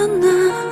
눈꽃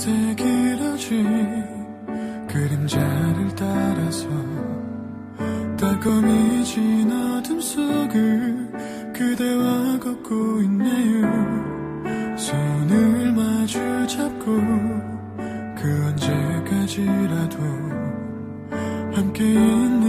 밤새 길어진 그림자를 따라서 따끔이진 어둠 속을 그대와 걷고 있네요. 손을 마주 잡고 그 언제까지라도 함께 있는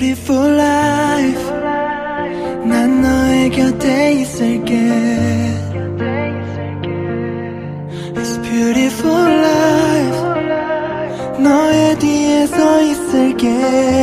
beautiful life. 난 너의 곁에 있을게. It's beautiful life. 너의 뒤에 서 있을게.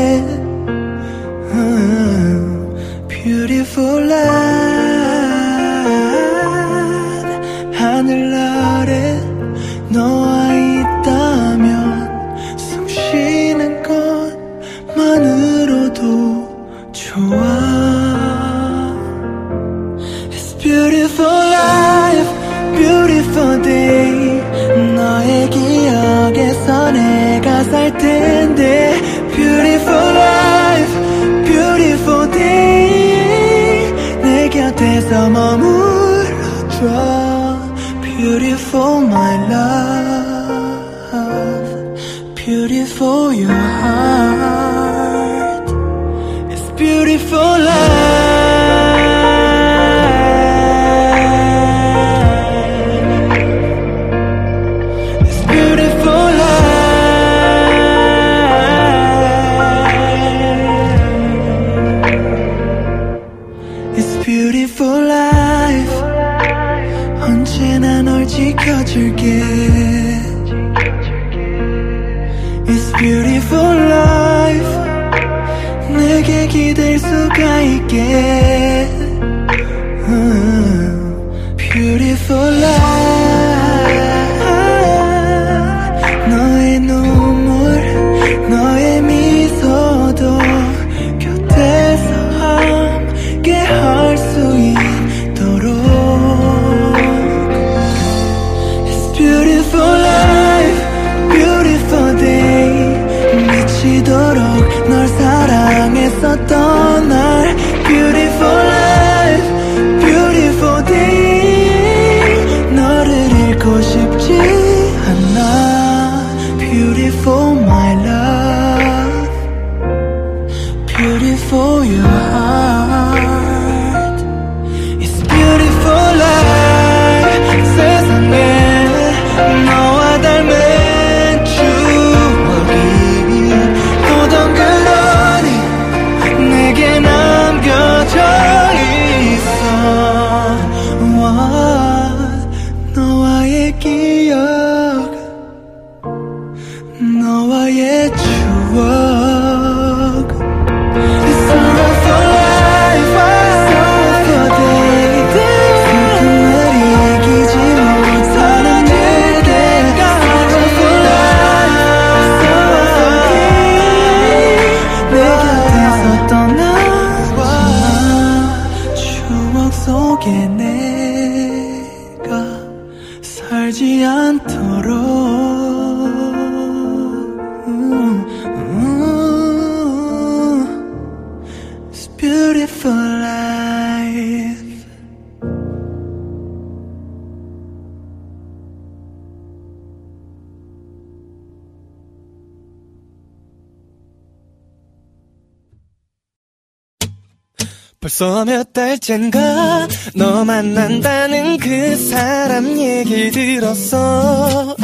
벌써 몇 달째인가 너 만난다는 그 사람 얘기 들었어.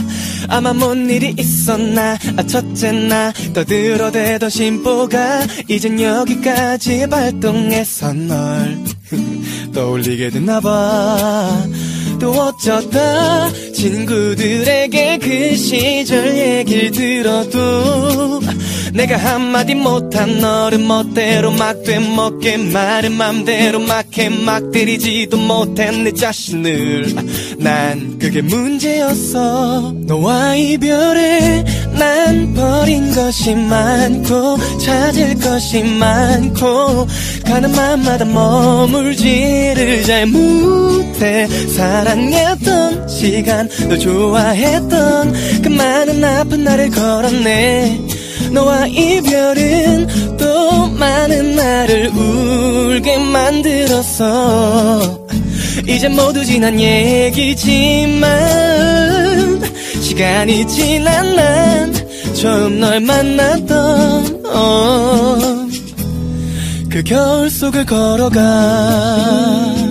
아마 뭔 일이 있었나 아 첫째 나 떠들어대던 심보가 이젠 여기까지 발동해서 널 떠올리게 됐나봐. 또 어쩌다 친구들에게 그 시절 얘길 들어도 내가 한마디 못한 너를 멋대로 막 되먹게 말은 맘대로 막해. 막 때리지도 못한 내 자신을. 난 그게 문제였어. 너와 이별에 난 버린 것이 많고 찾을 것이 많고 가는 맘마다 머물지를 잘 못해. 사랑했던 시간 너 좋아했던 그 많은 아픈 날을 걸었네 너와 이별은 또 많은 나를 울게 만들었어. 이제 모두 지난 얘기지만 시간이 지난 난 처음 널 만났던 어, 그 겨울 속을 걸어가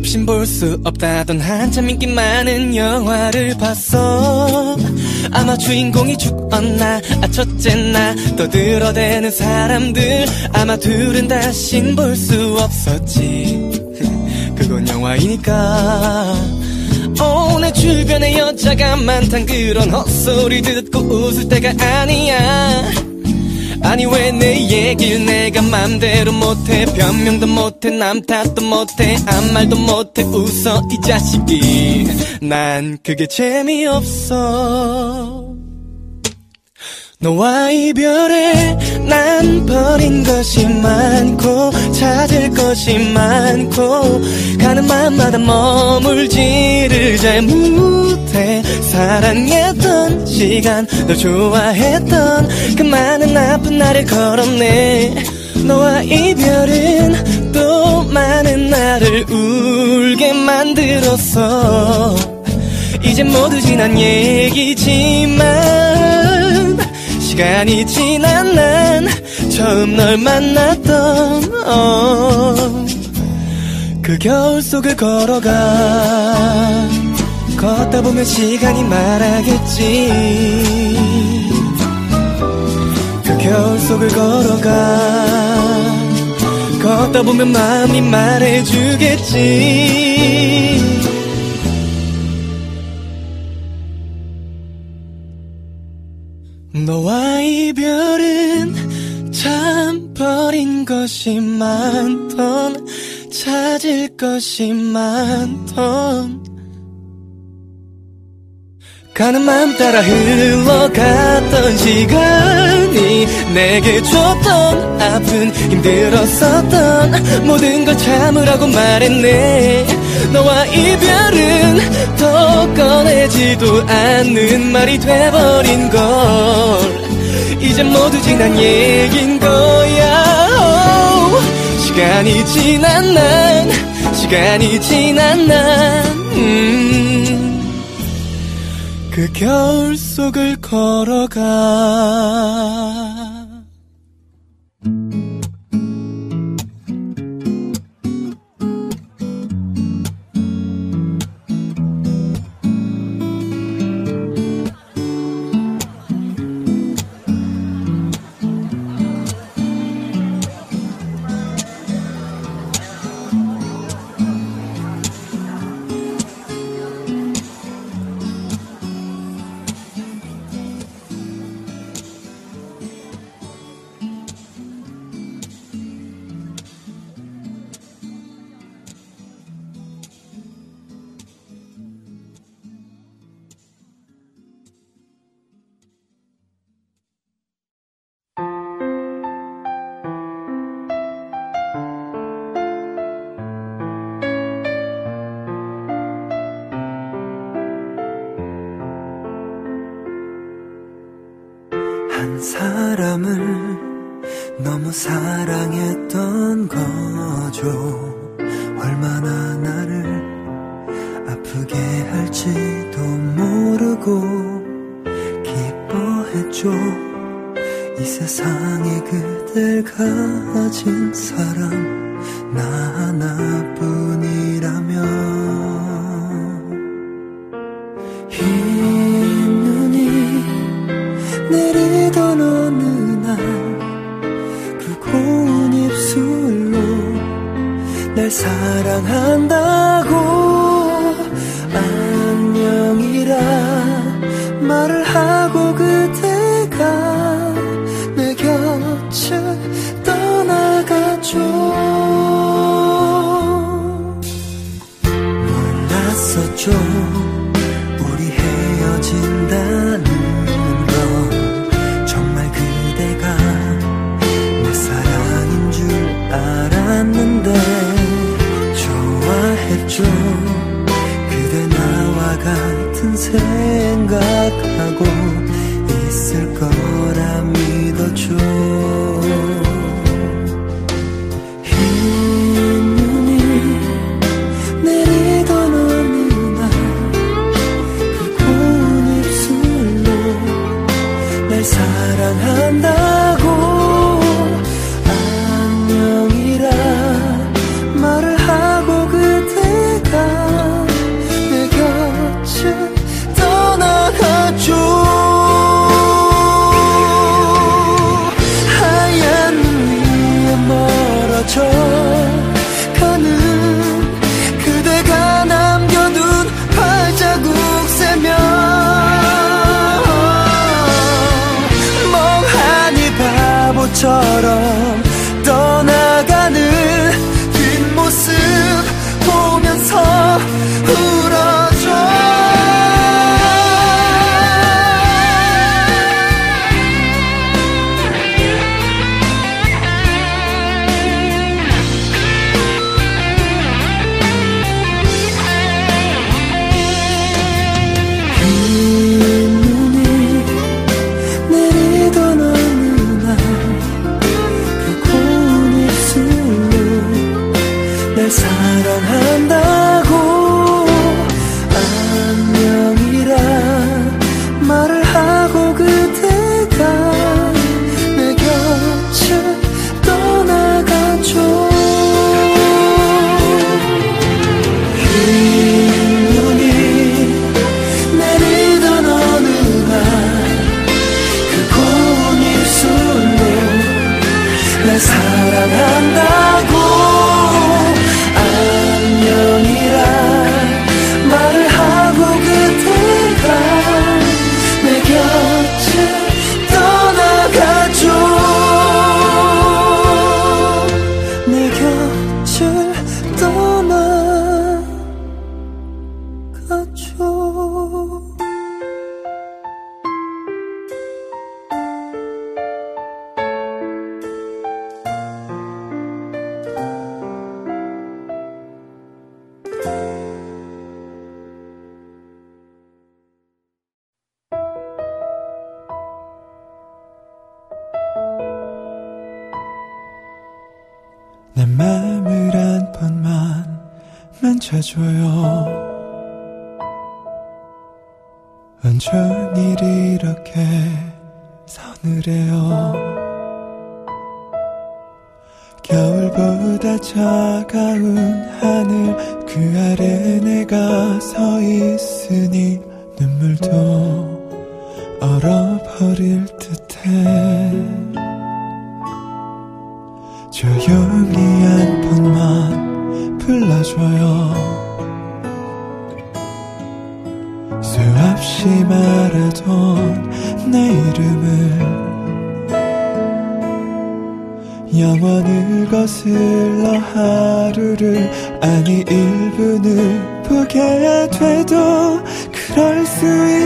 없인 볼 수 없다던 한참 인기 많은 영화를 봤어. 아마 주인공이 죽었나 아 첫째 나 떠들어대는 사람들. 아마 둘은 다신 볼 수 없었지. 그건 영화이니까. 어, 내 주변에 여자가 많단 그런 헛소리 듣고 웃을 때가 아니야 아니 왜 내 얘길 내가 맘대로 못해? 변명도 못해 남 탓도 못해 아무 말도 못해. 웃어 이 자식이. 난 그게 재미없어 너와 이별에 난 버린 것이 많고 찾을 것이 많고 가는 맘마다 머물지를 잘 못해 사랑했던 시간 널 좋아했던 그 많은 아픈 날을 걸었네. 너와 이별은 또 많은 나를 울게 만들었어. 이제 모두 지난 얘기지만 시간이 지난 난 처음 널 만났던 어, 그 겨울 속을 걸어가. 걷다 보면 시간이 말하겠지. 그 겨울 속을 걸어가. 걷다 보면 마음이 말해주겠지 너와 이별은 참 버린 것이 많던 찾을 것이 많던. 가는 마음 따라 흘러갔던 시간이 내게 줬던 아픈 힘들었었던 모든 걸 참으라고 말했네 너와 이별은 더 꺼내지도 않는 말이 돼버린 걸. 이제 모두 지난 얘긴 거야. 시간이 지난 난 시간이 지난 난. 음. 그 겨울 속을 걸어가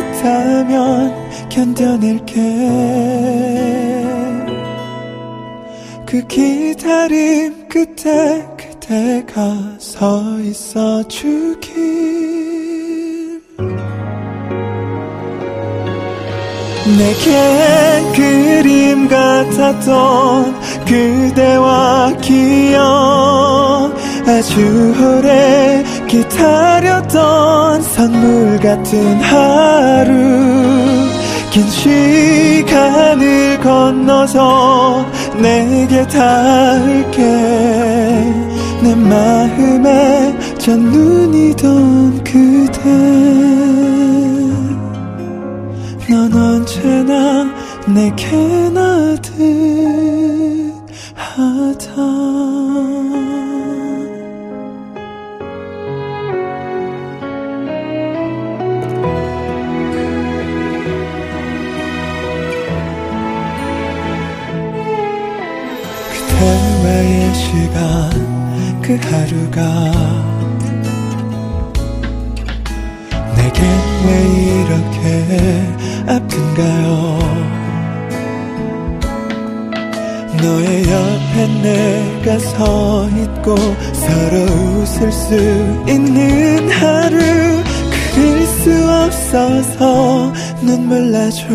못하면 견뎌낼게. 그 기다림 끝에 그대가 서 있어 주길 내게 그림 같았던 그대와 기억 아주 오래 사려 던 선물 같은 하루 긴 시간을 건너서 내게 닿을게. 내 마음에 첫눈이던 그대. 넌 언제나 내게 나듯 하다. 그 하루가 내겐 왜 이렇게 아픈가요? 너의 옆에 내가 서 있고 서로 웃을 수 있는 하루 그릴 수 없어서 눈물 나죠.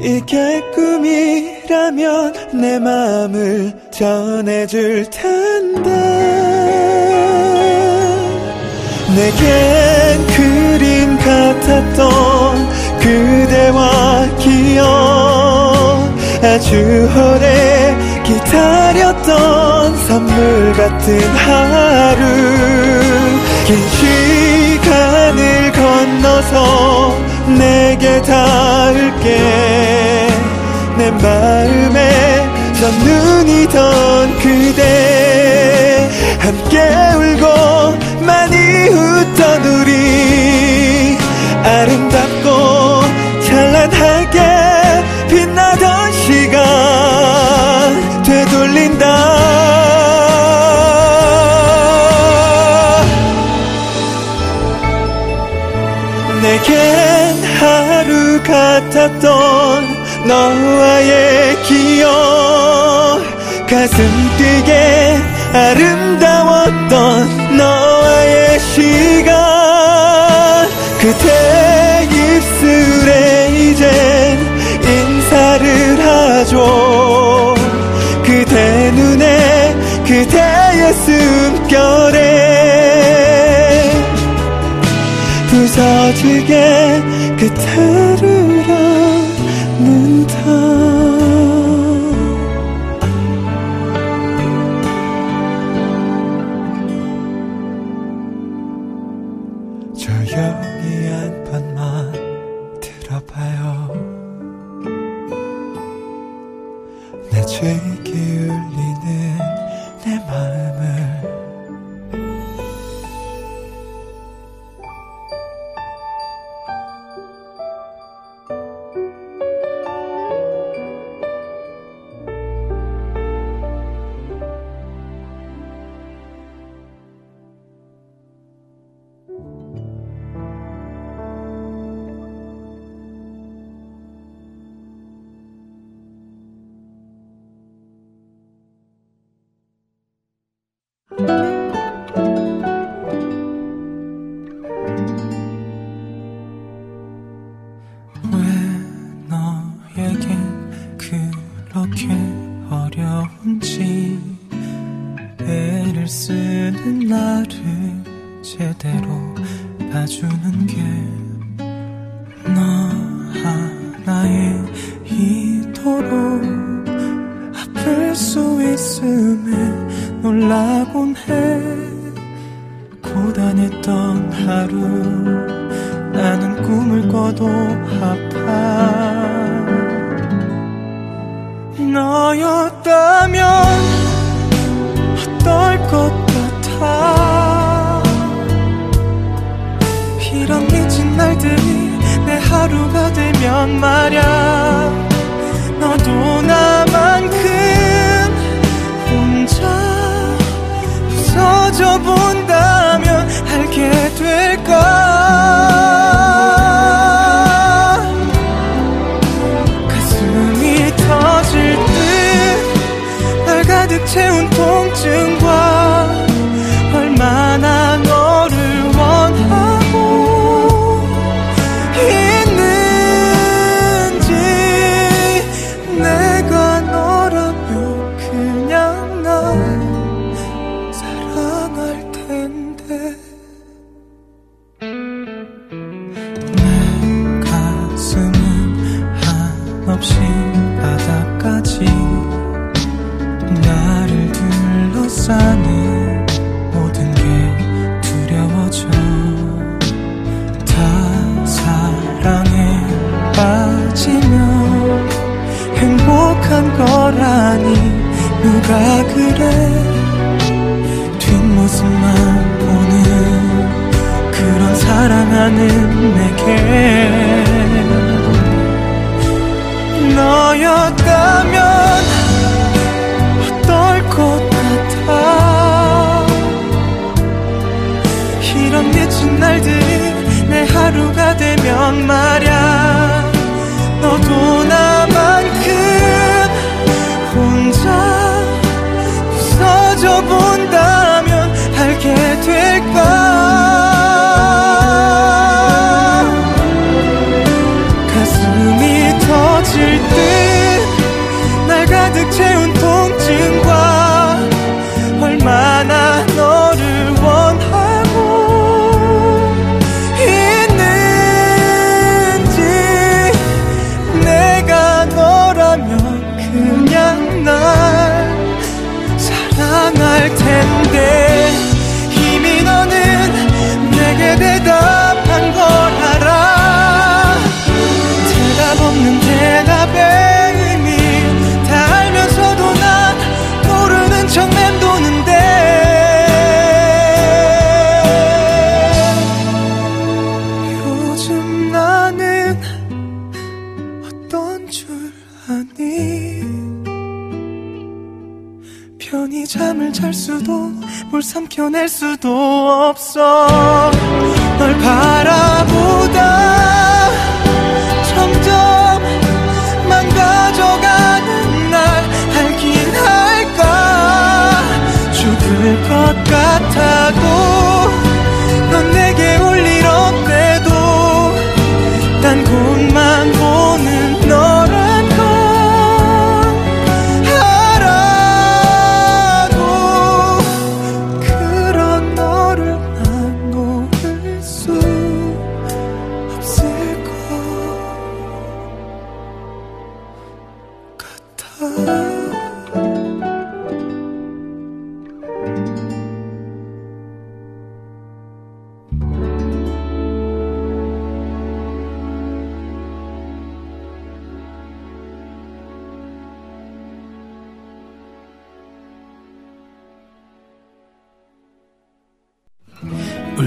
이게 꿈이 라면 내 마음을 전해줄 텐데. 내겐 그림 같았던 그대와 기억 아주 오래 기다렸던 선물 같은 하루. 긴 시간을 건너서 내게 닿을게 내 마음에 첫눈이던 그대. 함께 울고 많이 웃던 우리. 아름답고 찬란하게 빛나던 시간 되돌린다. 내게 하루 같았던 너와의 기억 가슴 뛰게 아름다웠던 너와의 시간. 그대 입술에 이젠 인사를 하죠. 그대 눈에 그대의 숨결에 부서지게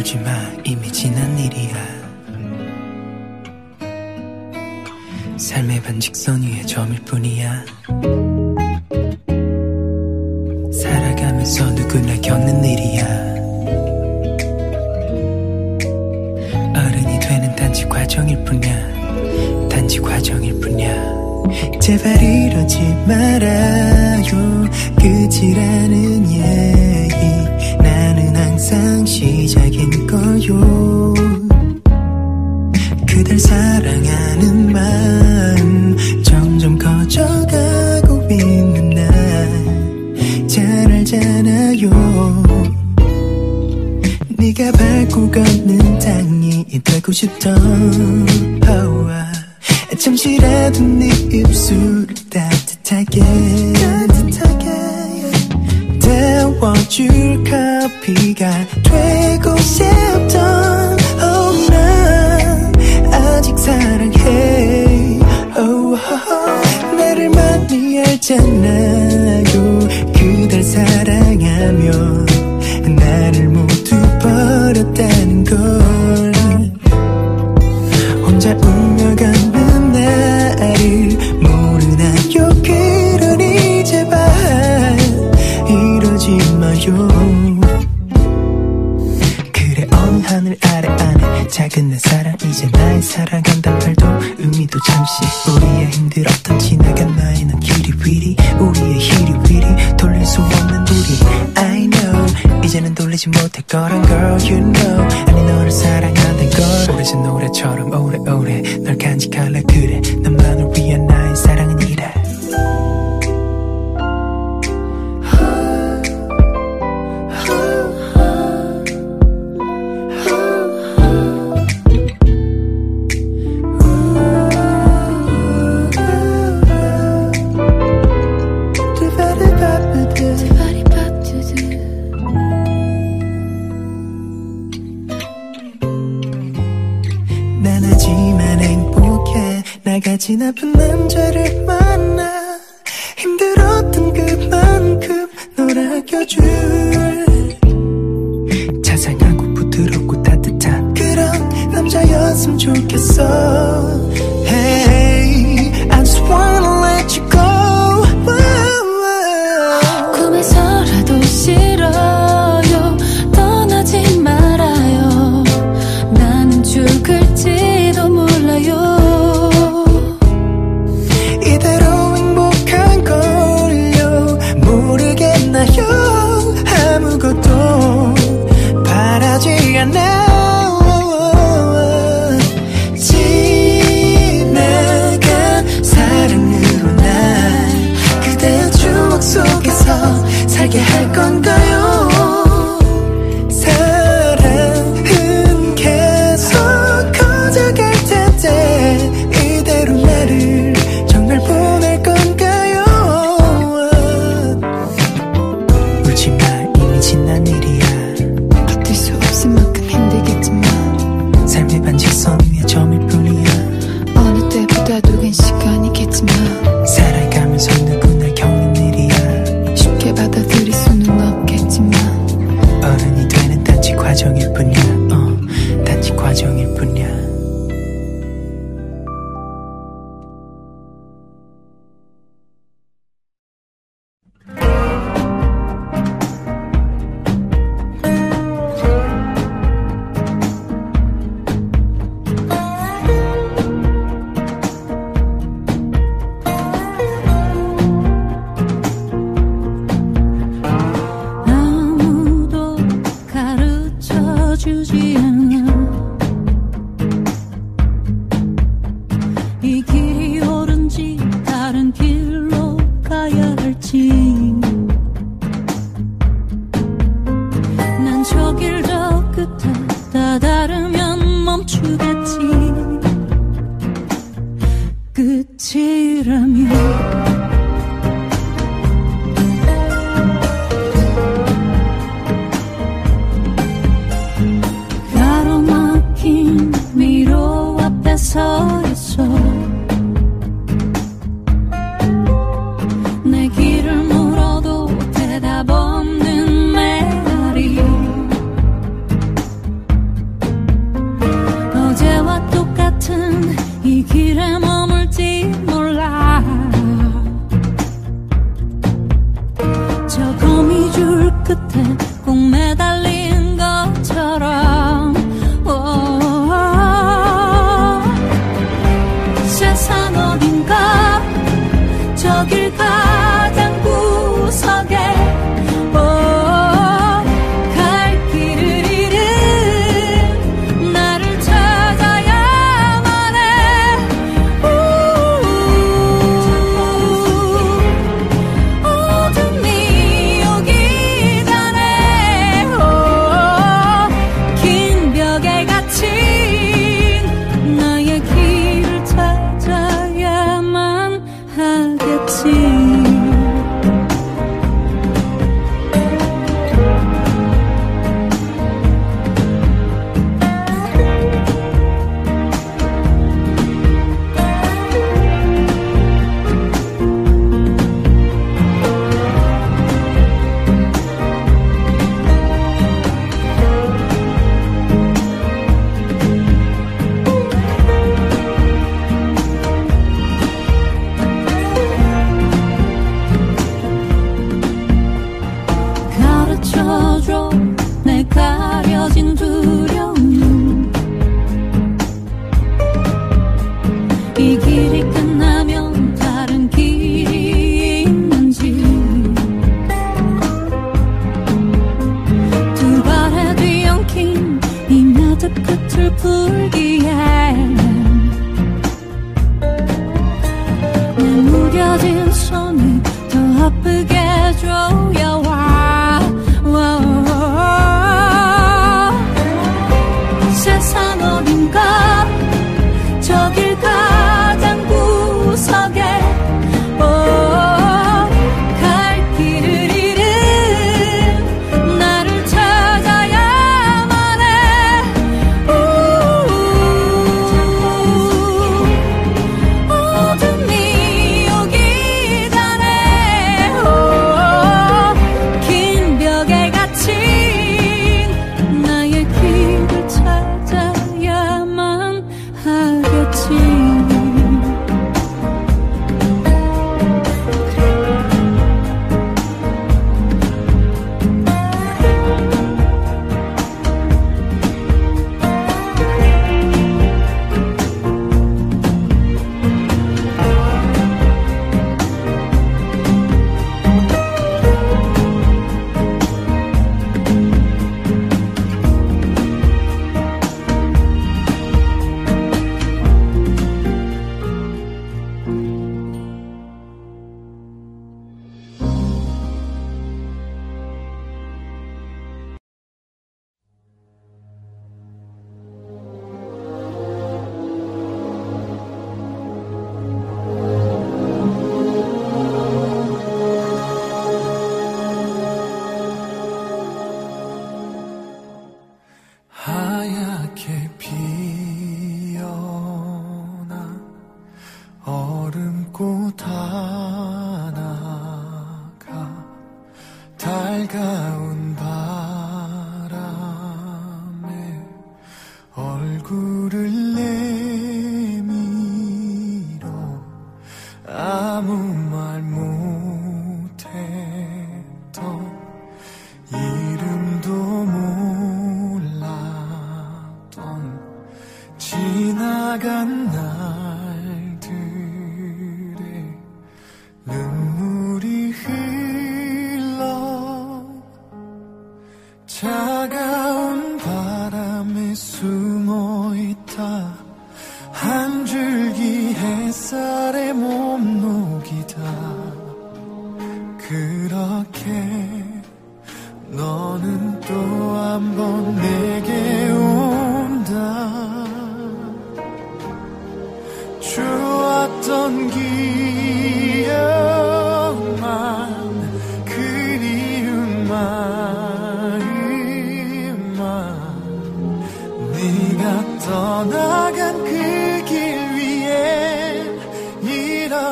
울지마. 이미 지난 일이야. 삶의 반직선 위에 점일 뿐이야. 살아가면서 누구나 겪는 일이야. 어른이 되는 단지 과정일 뿐이야. 단지 과정일 뿐이야. 제발 이러지 말아요. 끝이라는 항상 시작인 거요. 그댈 사랑하는 마음 점점 커져가고 있는 날. 잘 알잖아요. 네가 밟고 걷는 땅이 되고 싶던. oh. 잠시라도 네 입술을 따뜻하게 데워줄 커피가 되고 싶던 oh, 난 아직 사랑해. Oh, oh, 나를 많이 알잖아요 그댈 사랑하며 나를 모두 버렸다는 걸 잠시 우리의 힘들었던 지나간 넌 키리위리 우리의 히리위리. 돌릴 수 없는 우리 I know. 이제는 돌리지 못할 거란 girl you know. 아니 너를 사랑한단 걸. 오래전 노래처럼 끝이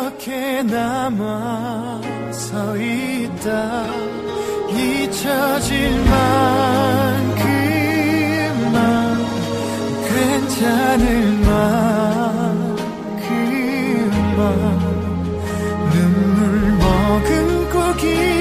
이렇게 남아 서 있다. 잊혀질 만큼만 괜찮을 만큼만 눈물 머금고 기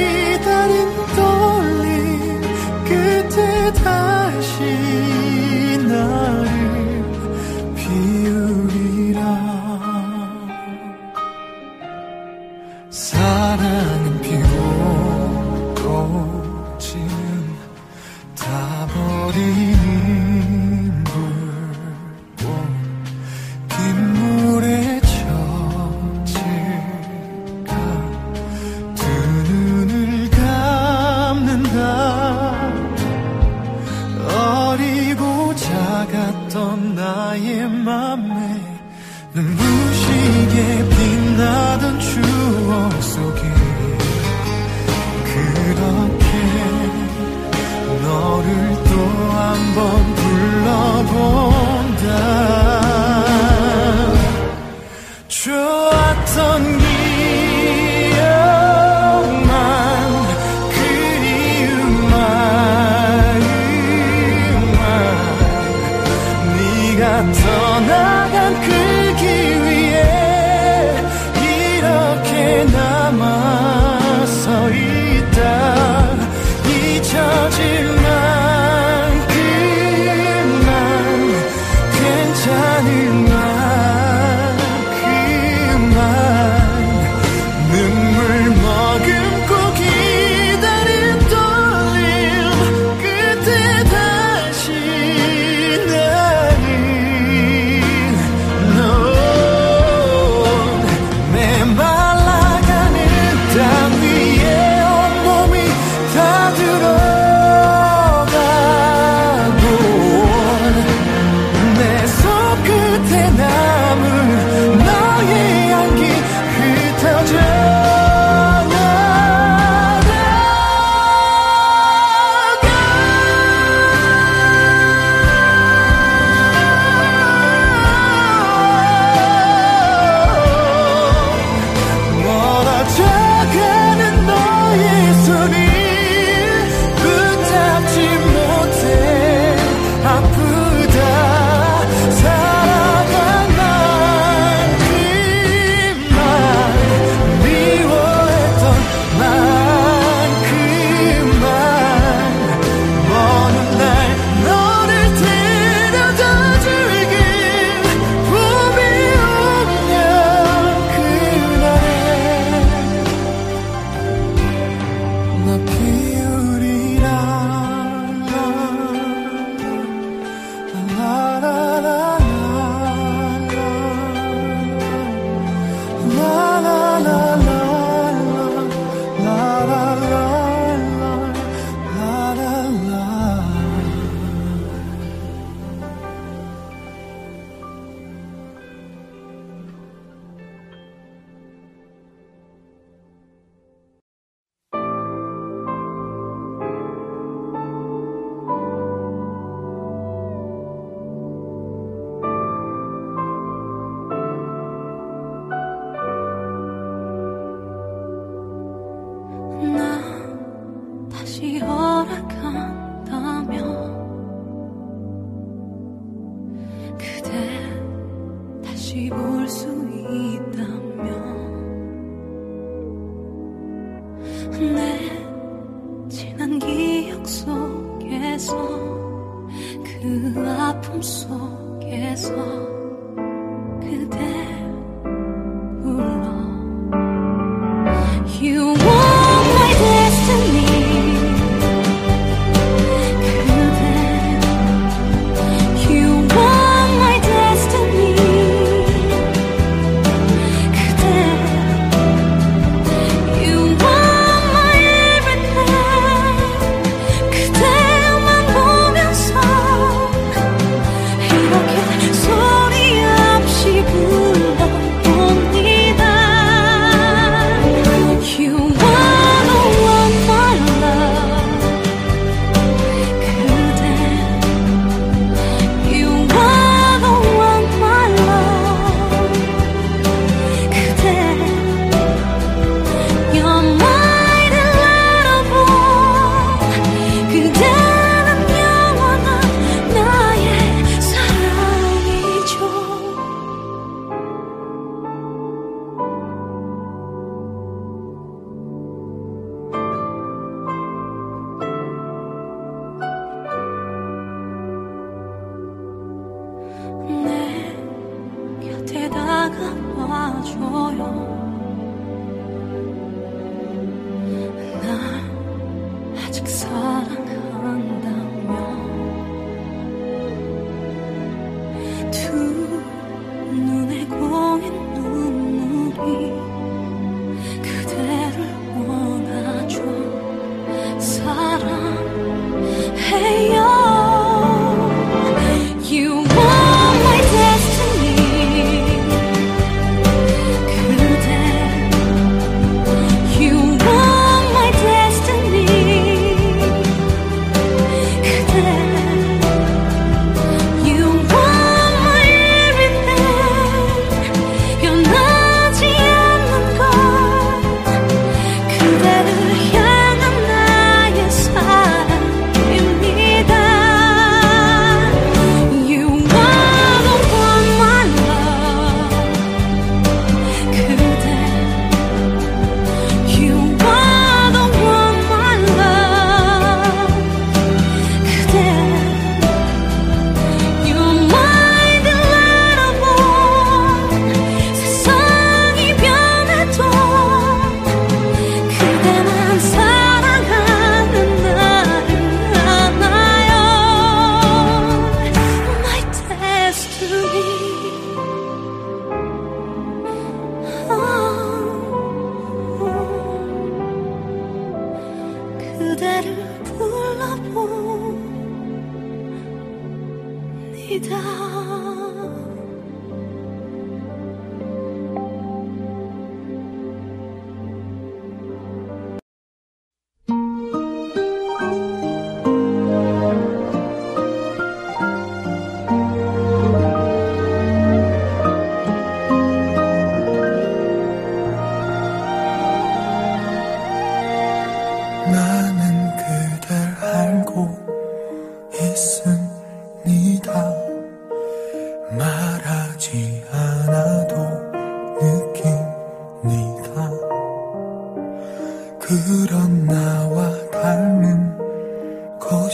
아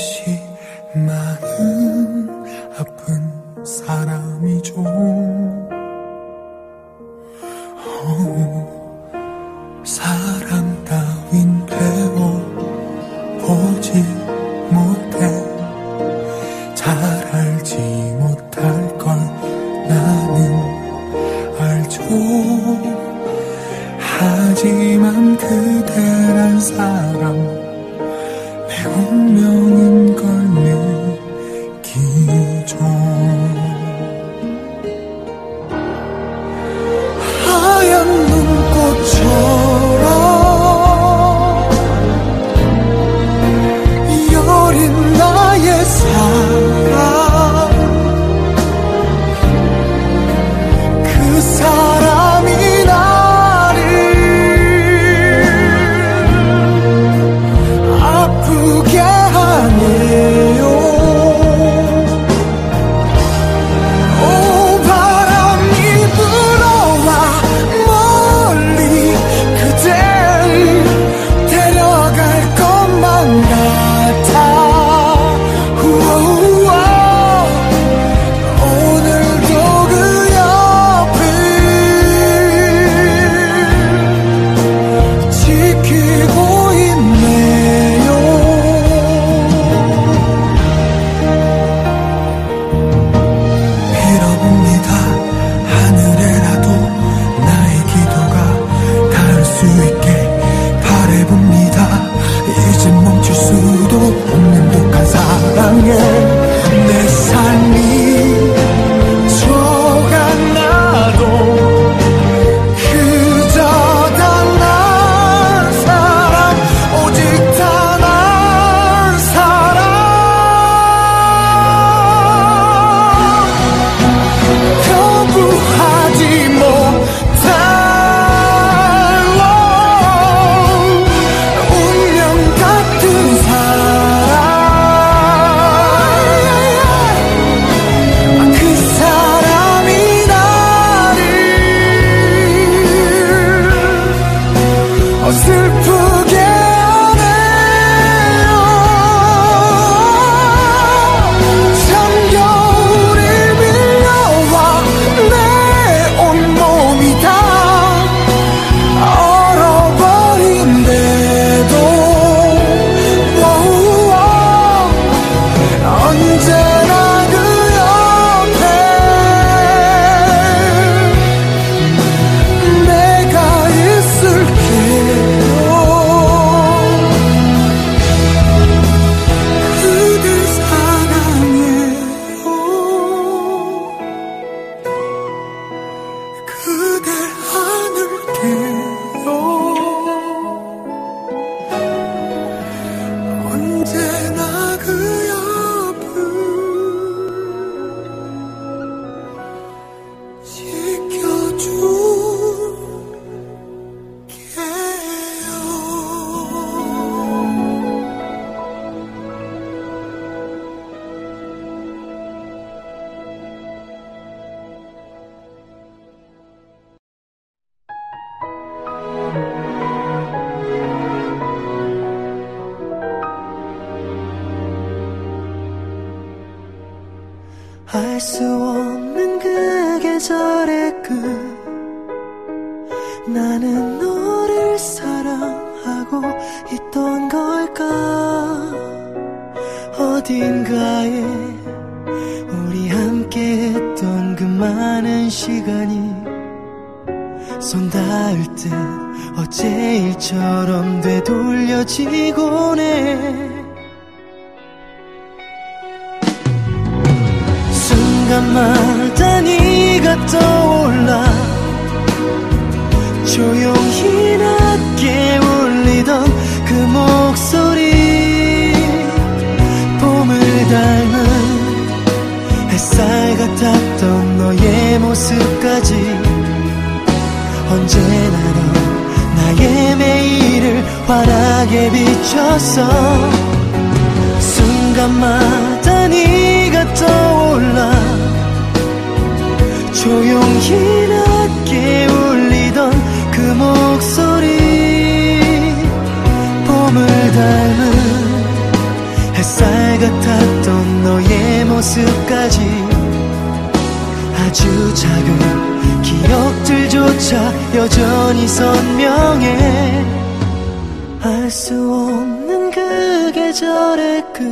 계절의 끝.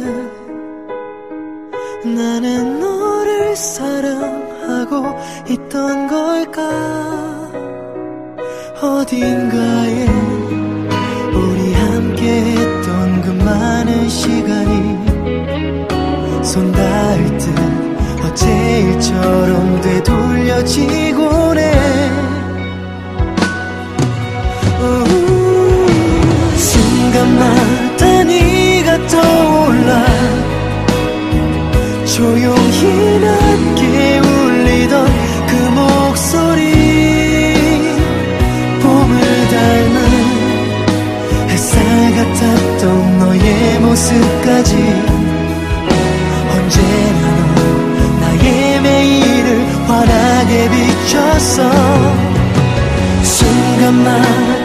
나는 너를 사랑하고 있던 걸까? 어딘가에 우리 함께 했던 그 많은 시간이 손 닿을 듯 어제일처럼 되돌려지곤 해. 조용히 낮게 울리던 그 목소리. 봄을 닮은 햇살 같았던 너의 모습까지. 언제나 너 나의 매일을 환하게 비쳤어 순간만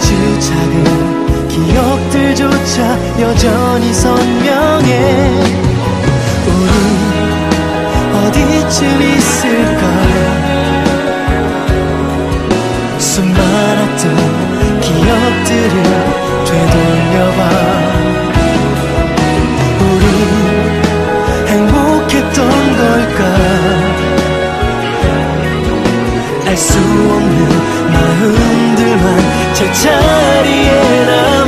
아주 작은 기억들조차 여전히 선명해. 우리 어디쯤 있을까 수많았던 기억들을 되돌려봐. 우리 행복했던 걸까? 알 수 없는 마음 그만 제자리에 나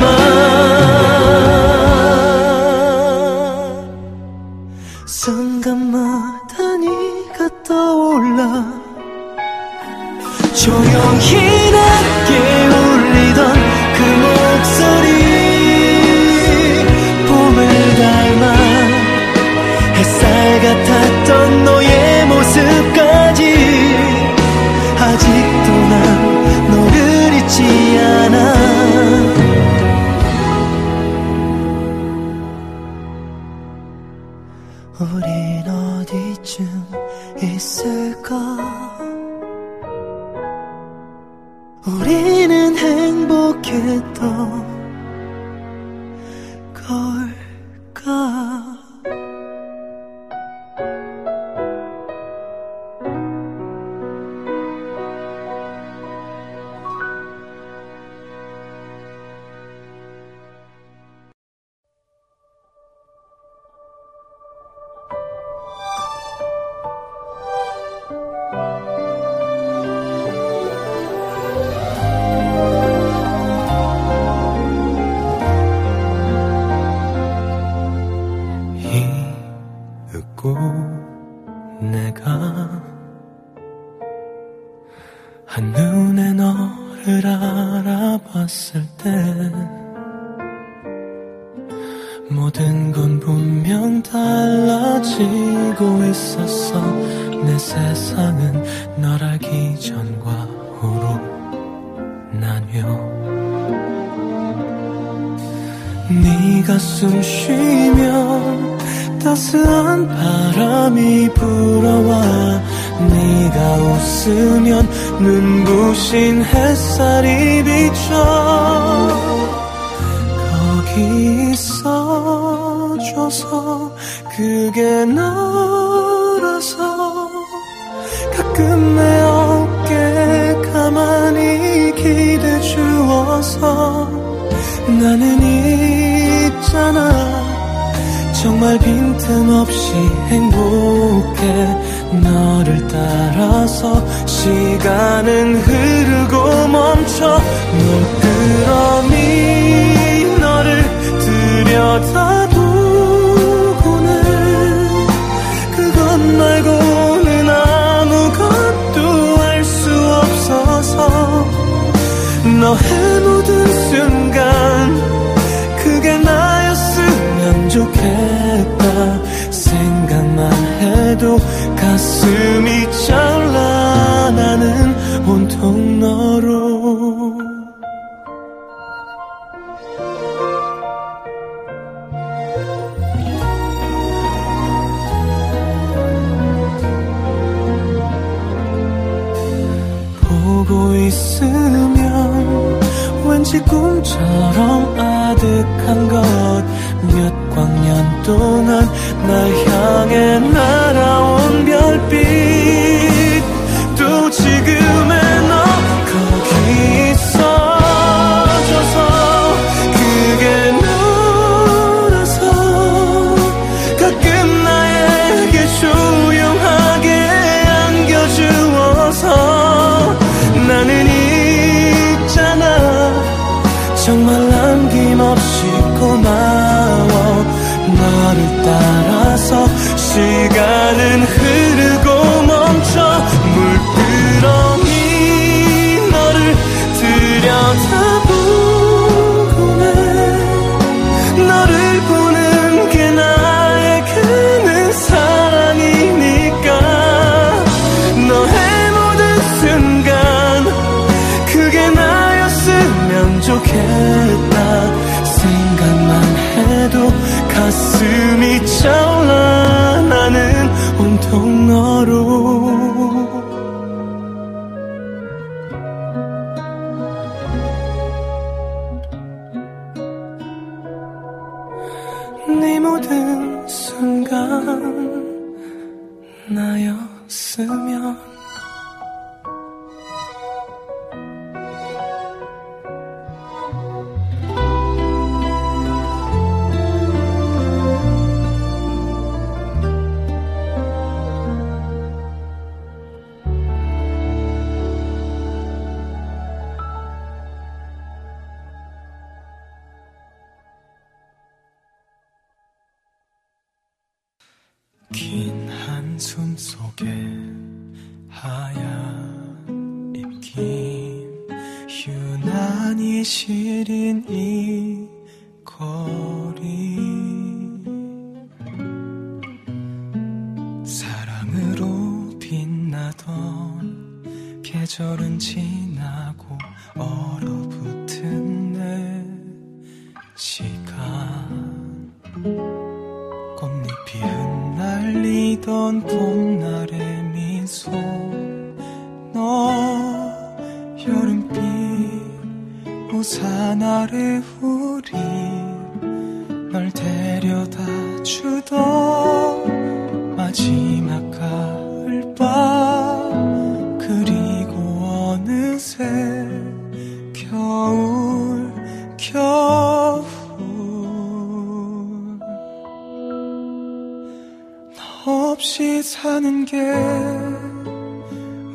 없이 사는 게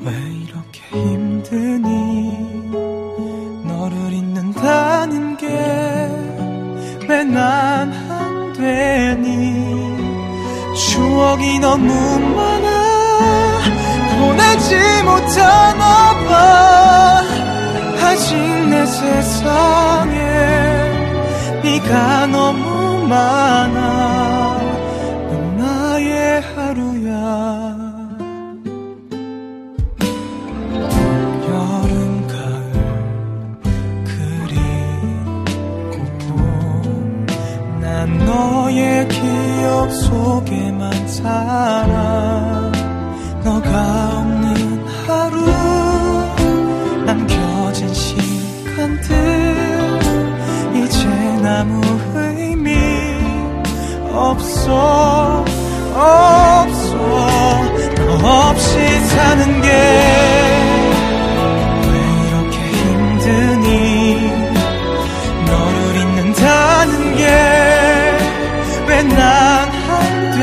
왜 이렇게 힘드니? 너를 잊는다는 게 왜 난 안 되니? 추억이 너무 많아 보내지 못하나 봐 아직 내 세상에 네가 너무 많아. 너의 기억 속에만 살아. 너가 없는 하루 남겨진 시간들. 이제 아무 의미 없어 없어. 너 없이 사는 게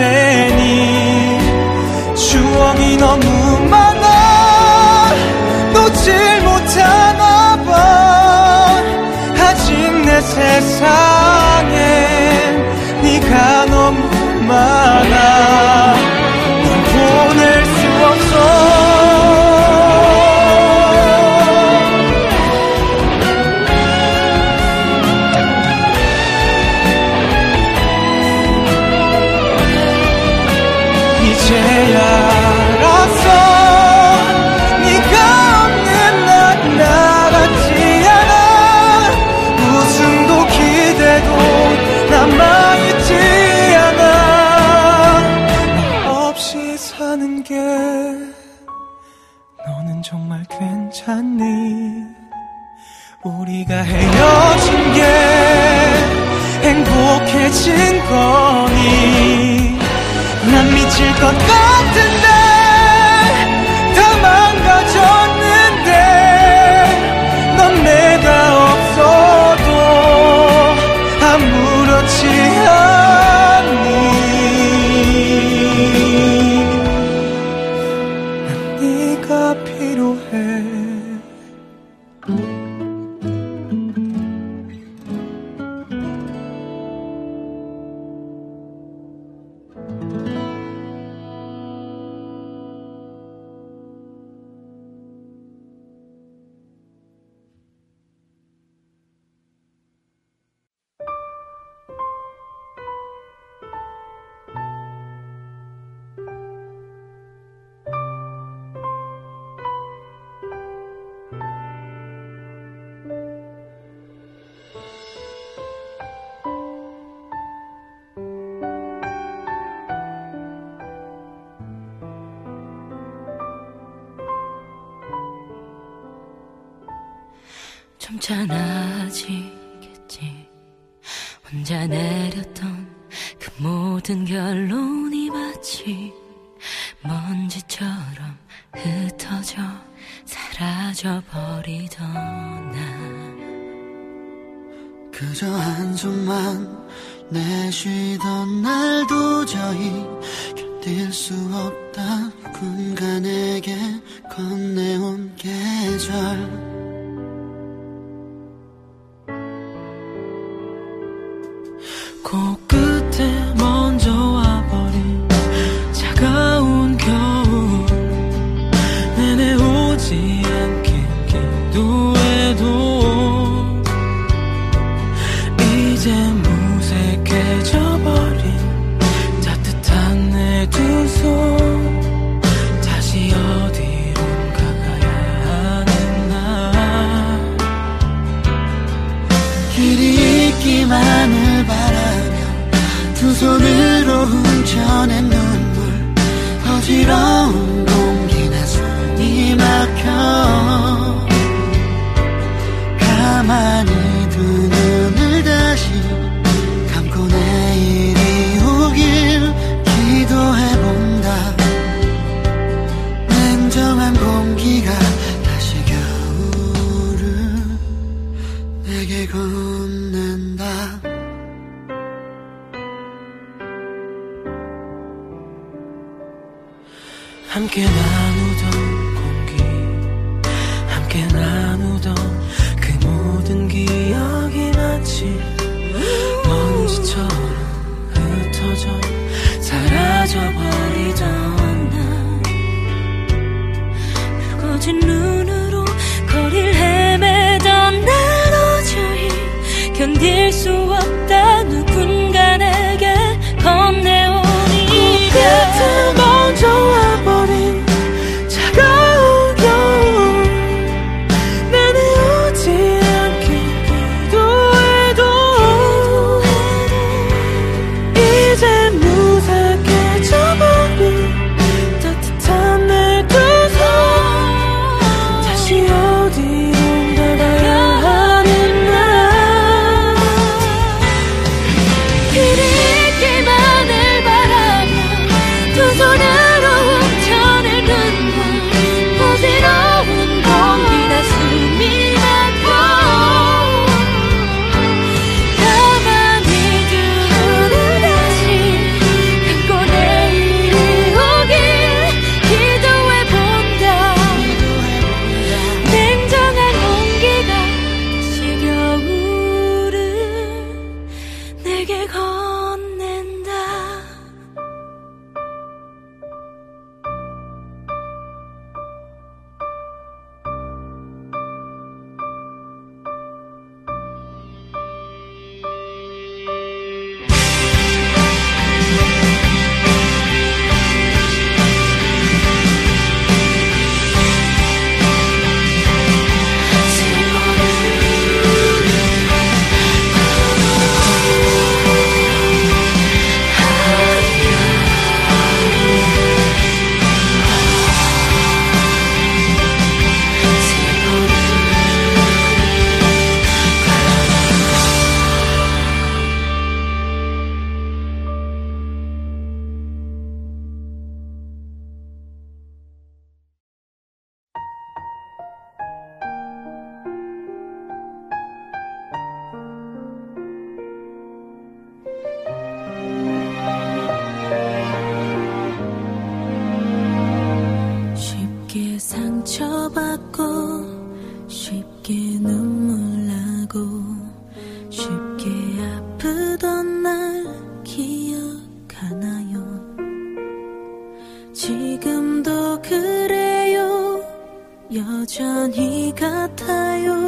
되니 추억이 너무 많아. 놓질 못하나 봐. 아직 내 세상엔 네가 너무 많아. 널 보낼 수 없어. 괜찮아. 젖은 눈으로 거리를 헤매던 난 어저히 견딜 수 여전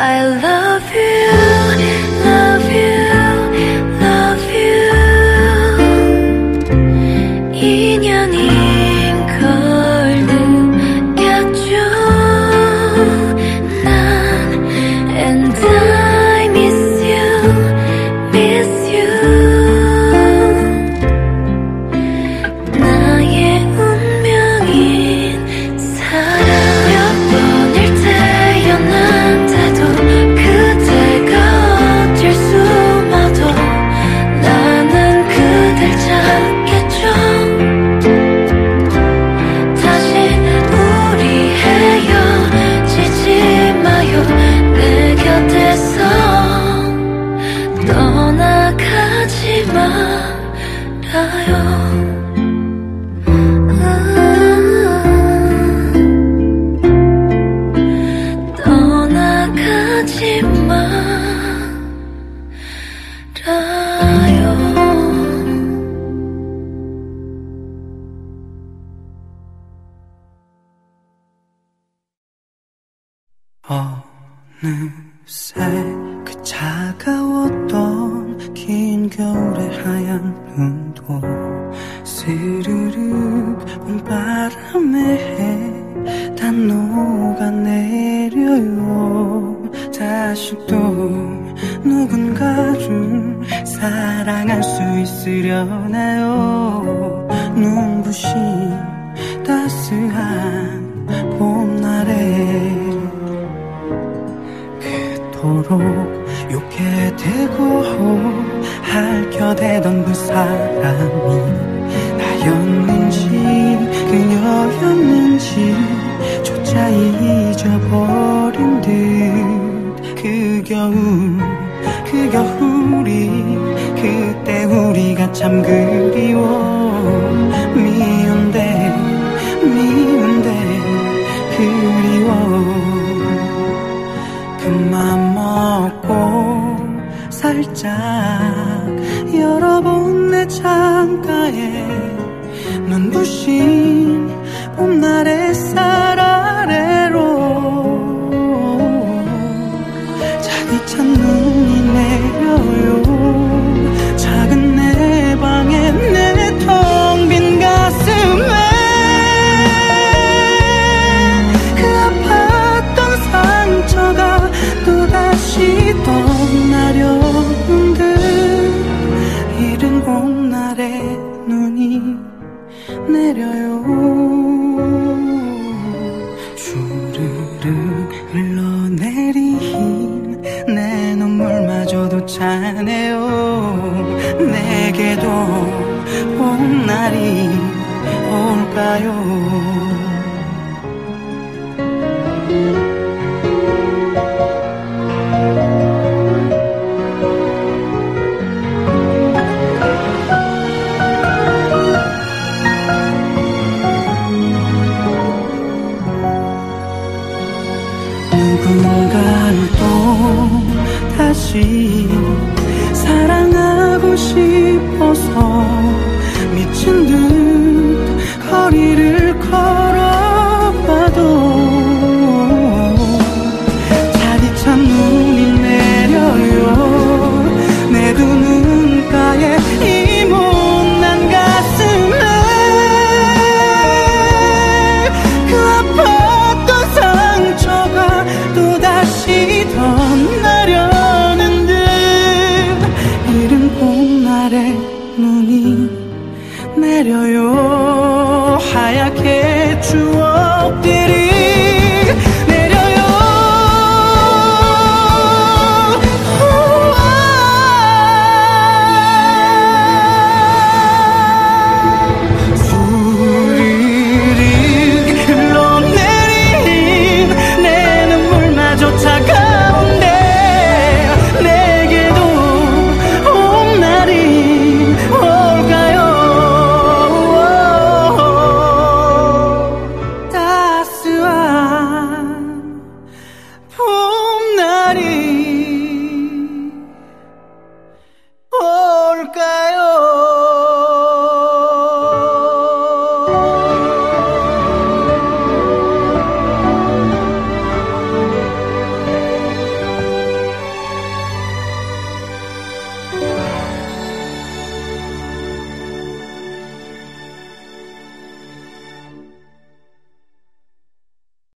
사랑